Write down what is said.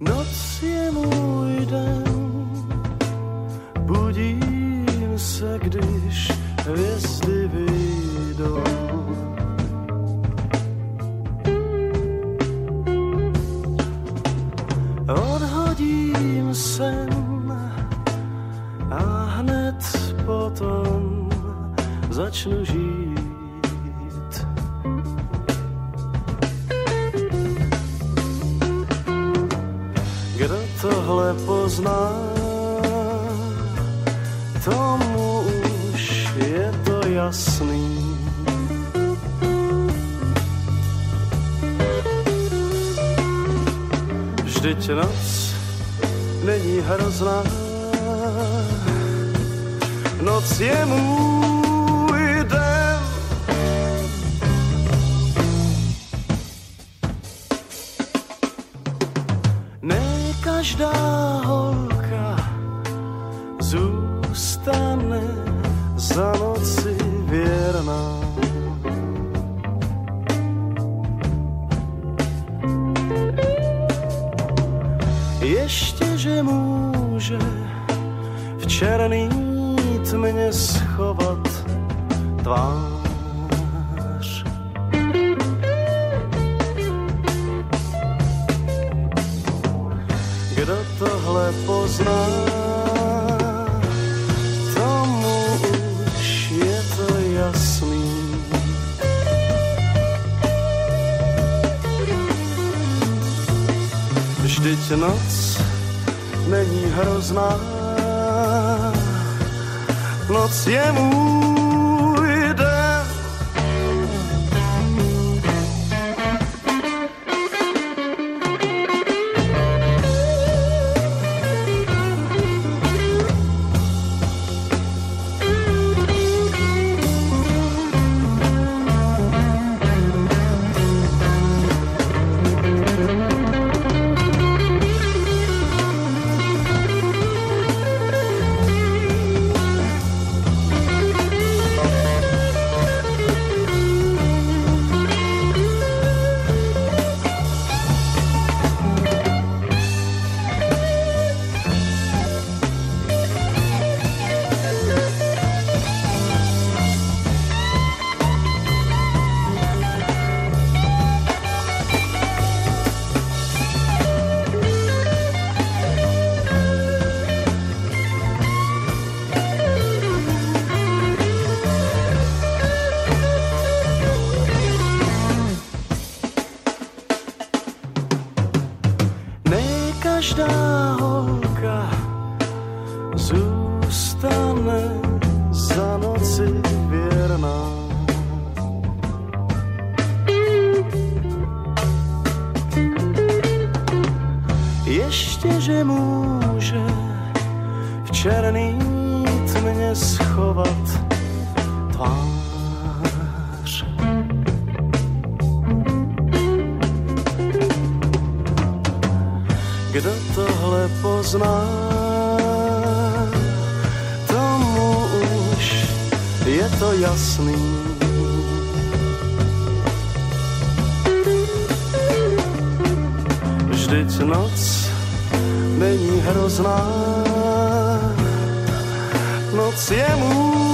Noc je můj den, budím se, když hvězdy vyjdou. Odhodím sen a hned potom začnu žít. Tohle pozná, tomu už je to jasný. Vždyť noc není hrozná, noc je můj každá holka zůstane za noci věrná. Ještě, že může v černý tmě schovat tvář. Tohle pozná, tomu už je to jasný. Vždyť noc není hrozná, noc je můj každá holka zůstane za noci věrná. Ještě, že může v černý tmě schovat tvář. Kdo tohle pozná, tomu už je to jasný. Vždyť noc není hrozná, noc je můj